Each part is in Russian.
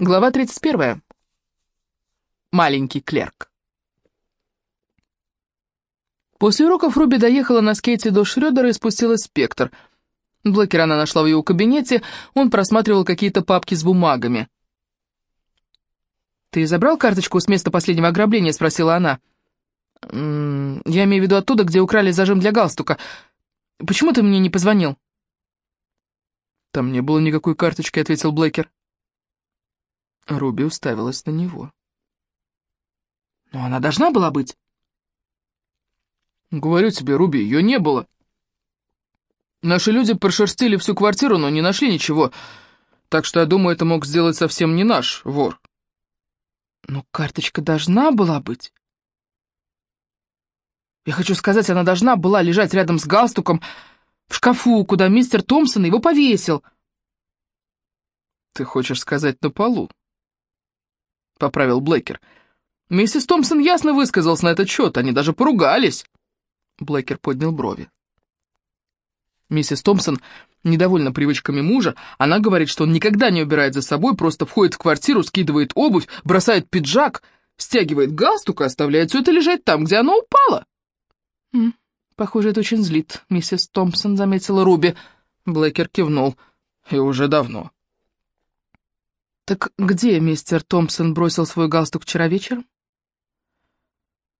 Глава 31. Маленький клерк. После уроков Руби доехала на скейте до Шрёдера и спустилась в спектр. Блэкера она нашла в его кабинете, он просматривал какие-то папки с бумагами. «Ты забрал карточку с места последнего ограбления?» — спросила она. «М -м, «Я имею в виду оттуда, где украли зажим для галстука. Почему ты мне не позвонил?» «Там не было никакой карточки», — ответил Блэкер. Руби уставилась на него. «Но она должна была быть». «Говорю тебе, Руби, ее не было. Наши люди прошерстили всю квартиру, но не нашли ничего, так что я думаю, это мог сделать совсем не наш вор». «Но карточка должна была быть». Я хочу сказать, она должна была лежать рядом с галстуком в шкафу, куда мистер Томпсон его повесил. Ты хочешь сказать на полу? — поправил Блэкер. «Миссис Томпсон ясно высказалась на этот счет, они даже поругались». Блэкер поднял брови. Миссис Томпсон недовольна привычками мужа. Она говорит, что он никогда не убирает за собой, просто входит в квартиру, скидывает обувь, бросает пиджак, стягивает галстук и оставляет все это лежать там, где оно упало. «М похоже это очень злит, миссис Томпсон», — заметила Руби. Блэкер кивнул. «И уже давно». «Так где мистер Томпсон бросил свой галстук вчера вечером?»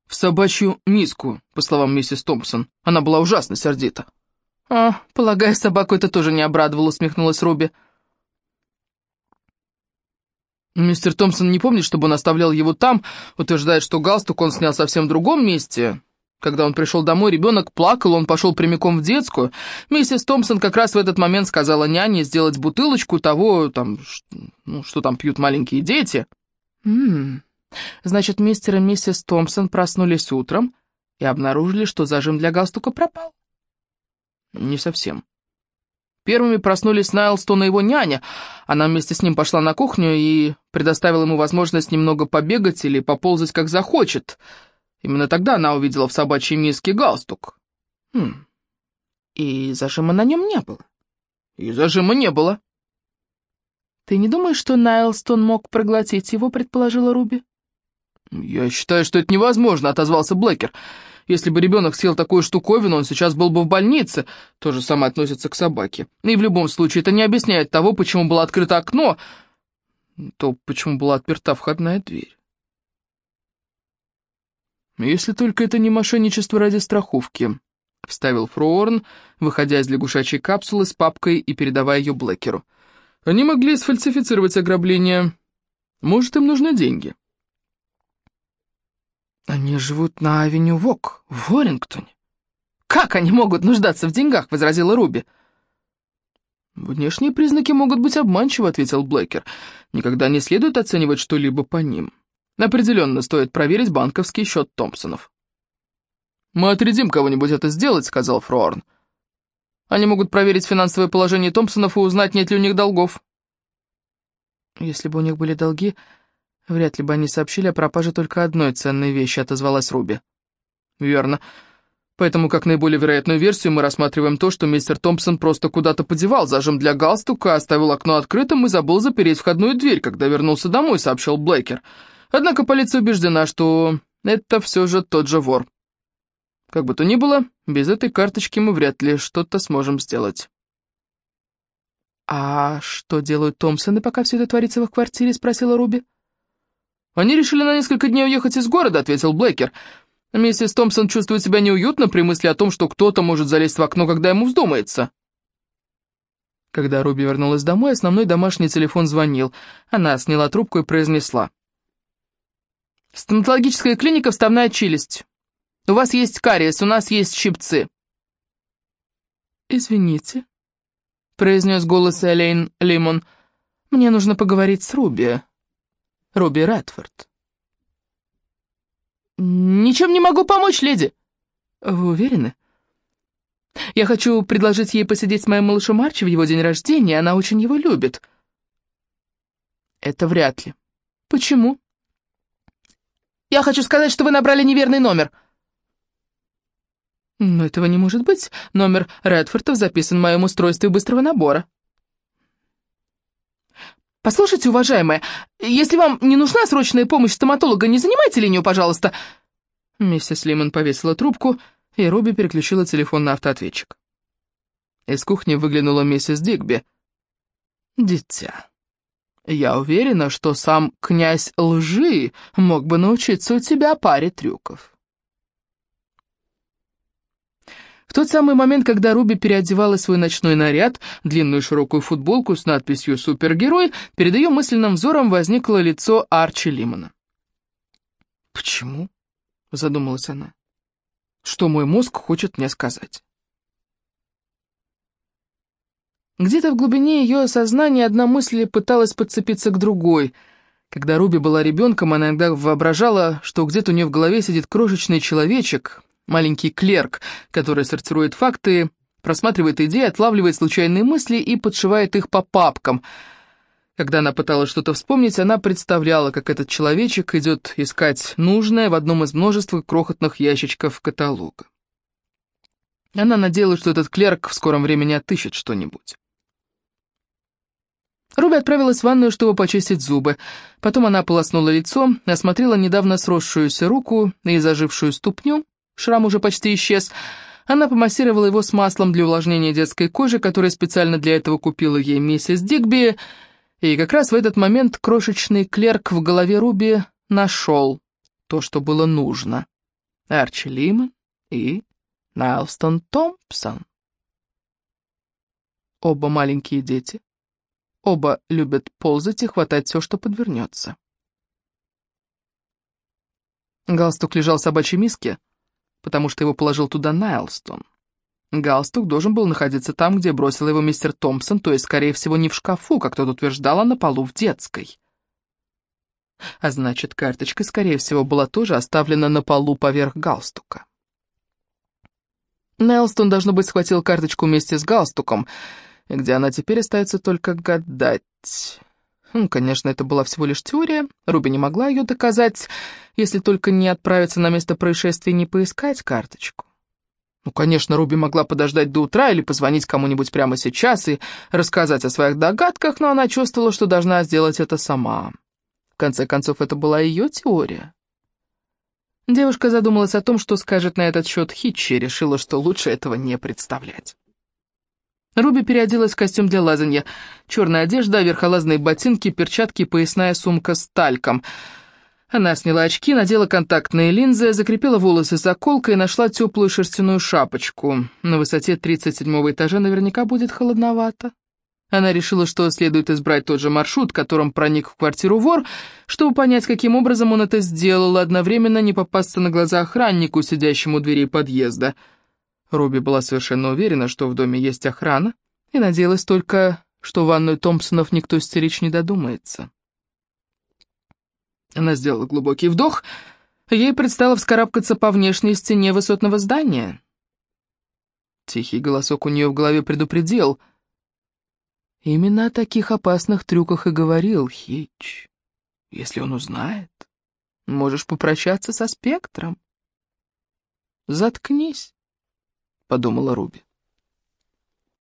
«В собачью миску», по словам миссис Томпсон. Она была ужасно сердита. «А, полагаю, собаку это тоже не обрадовало», — усмехнулась Руби. Мистер Томпсон не помнит, чтобы он оставлял его там, утверждает, что галстук он снял совсем в другом месте. Когда он пришел домой, ребенок плакал, он пошел прямиком в детскую. Миссис Томпсон как раз в этот момент сказала няне сделать бутылочку того, там, ну, что там пьют маленькие дети. Ммм, значит, мистер и миссис Томпсон проснулись утром и обнаружили, что зажим для галстука пропал? Не совсем. Первыми проснулись Найлстон и его няня. Она вместе с ним пошла на кухню и предоставила ему возможность немного побегать или поползать, как захочет — Именно тогда она увидела в собачьей миске галстук. Хм. И зажима на нем не было. И зажима не было. Ты не думаешь, что Найлстон мог проглотить его, предположила Руби? Я считаю, что это невозможно, отозвался Блэкер. Если бы ребенок съел такую штуковину, он сейчас был бы в больнице. То же самое относится к собаке. И в любом случае это не объясняет того, почему было открыто окно, то почему была отперта входная дверь. «Если только это не мошенничество ради страховки», — вставил Фроорн, выходя из лягушачьей капсулы с папкой и передавая ее Блэкеру. «Они могли сфальсифицировать ограбление. Может, им нужны деньги». «Они живут на авеню Вок, в Уоррингтоне. Как они могут нуждаться в деньгах?» — возразила Руби. «Внешние признаки могут быть обманчивы», — ответил Блэкер. «Никогда не следует оценивать что-либо по ним». Определенно стоит проверить банковский счет Томпсонов. «Мы отрядим кого-нибудь это сделать», — сказал Фроорн. «Они могут проверить финансовое положение Томпсонов и узнать, нет ли у них долгов». «Если бы у них были долги, вряд ли бы они сообщили о пропаже только одной ценной вещи», — отозвалась Руби. «Верно. Поэтому, как наиболее вероятную версию, мы рассматриваем то, что мистер Томпсон просто куда-то подевал зажим для галстука, оставил окно открытым и забыл запереть входную дверь, когда вернулся домой», — сообщил Блейкер. «Блейкер». Однако полиция убеждена, что это все же тот же вор. Как бы то ни было, без этой карточки мы вряд ли что-то сможем сделать. «А что делают Томпсоны, пока все это творится в их квартире?» — спросила Руби. «Они решили на несколько дней уехать из города», — ответил Блэкер. «Миссис Томпсон чувствует себя неуютно при мысли о том, что кто-то может залезть в окно, когда ему вздумается». Когда Руби вернулась домой, основной домашний телефон звонил. Она сняла трубку и произнесла. Стоматологическая клиника «Вставная челюсть». У вас есть кариес, у нас есть щипцы». «Извините», — произнес голос Элейн Лимон. «Мне нужно поговорить с Руби. Руби Рэдфорд». «Ничем не могу помочь, леди». «Вы уверены?» «Я хочу предложить ей посидеть с моим малышом Арчи в его день рождения, она очень его любит». «Это вряд ли». «Почему?» Я хочу сказать, что вы набрали неверный номер». «Но этого не может быть. Номер Редфордов записан в моем устройстве быстрого набора». «Послушайте, уважаемая, Если вам не нужна срочная помощь стоматолога, не занимайте линию, пожалуйста!» Миссис Лимон повесила трубку, и Руби переключила телефон на автоответчик. Из кухни выглянула миссис Дигби. «Дитя, я уверена, что сам князь лжи мог бы научиться у тебя паре трюков». В тот самый момент, когда Руби переодевала свой ночной наряд, длинную широкую футболку с надписью «Супергерой», перед ее мысленным взором возникло лицо Арчи Лимона. «Почему?» — задумалась она. «Что мой мозг хочет мне сказать?» Где-то в глубине ее сознания одна мысль пыталась подцепиться к другой. Когда Руби была ребенком, она иногда воображала, что где-то у нее в голове сидит крошечный человечек, маленький клерк, который сортирует факты, просматривает идеи, отлавливает случайные мысли и подшивает их по папкам. Когда она пыталась что-то вспомнить, она представляла, как этот человечек идет искать нужное в одном из множества крохотных ящичков каталога. Она надеялась, что этот клерк в скором времени отыщет что-нибудь. Руби отправилась в ванную, чтобы почистить зубы. Потом она полоснула лицо, осмотрела недавно сросшуюся руку и зажившую ступню, Шрам уже почти исчез. Она помассировала его с маслом для увлажнения детской кожи, которое специально для этого купила ей миссис Дигби, и как раз в этот момент крошечный клерк в голове Руби нашел то, что было нужно. Арчи Лимон и Найлстон Томпсон. Оба маленькие дети. Оба любят ползать и хватать все, что подвернется. Галстук лежал в собачьей миске, потому что его положил туда Найлстон. Галстук должен был находиться там, где бросил его мистер Томпсон, то есть, скорее всего, не в шкафу, как тот утверждал, а на полу в детской. А значит, карточка, скорее всего, была тоже оставлена на полу поверх галстука. Найлстон, должно быть, схватил карточку вместе с галстуком, где она теперь остается только гадать. Ну, конечно, это была всего лишь теория, Руби не могла ее доказать, если только не отправиться на место происшествия и не поискать карточку. Ну, конечно, Руби могла подождать до утра или позвонить кому-нибудь прямо сейчас и рассказать о своих догадках, но она чувствовала, что должна сделать это сама. В конце концов, это была ее теория. Девушка задумалась о том, что скажет на этот счет Хитчи, и решила, что лучше этого не представлять. Руби переоделась в костюм для лазанья. Черная одежда, верхолазные ботинки, перчатки, поясная сумка с тальком. Она сняла очки, надела контактные линзы, закрепила волосы заколкой и нашла теплую шерстяную шапочку. На высоте 37 этажа наверняка будет холодновато. Она решила, что следует избрать тот же маршрут, которым проник в квартиру вор, чтобы понять, каким образом он это сделал, одновременно не попасться на глаза охраннику, сидящему у двери подъезда. Руби была совершенно уверена, что в доме есть охрана, и надеялась только, что в ванную Томпсонов никто стеречь не додумается. Она сделала глубокий вдох, ей предстало вскарабкаться по внешней стене высотного здания. Тихий голосок у нее в голове предупредил. Именно о таких опасных трюках и говорил Хич. Если он узнает, можешь попрощаться со спектром. Заткнись. — подумала Руби.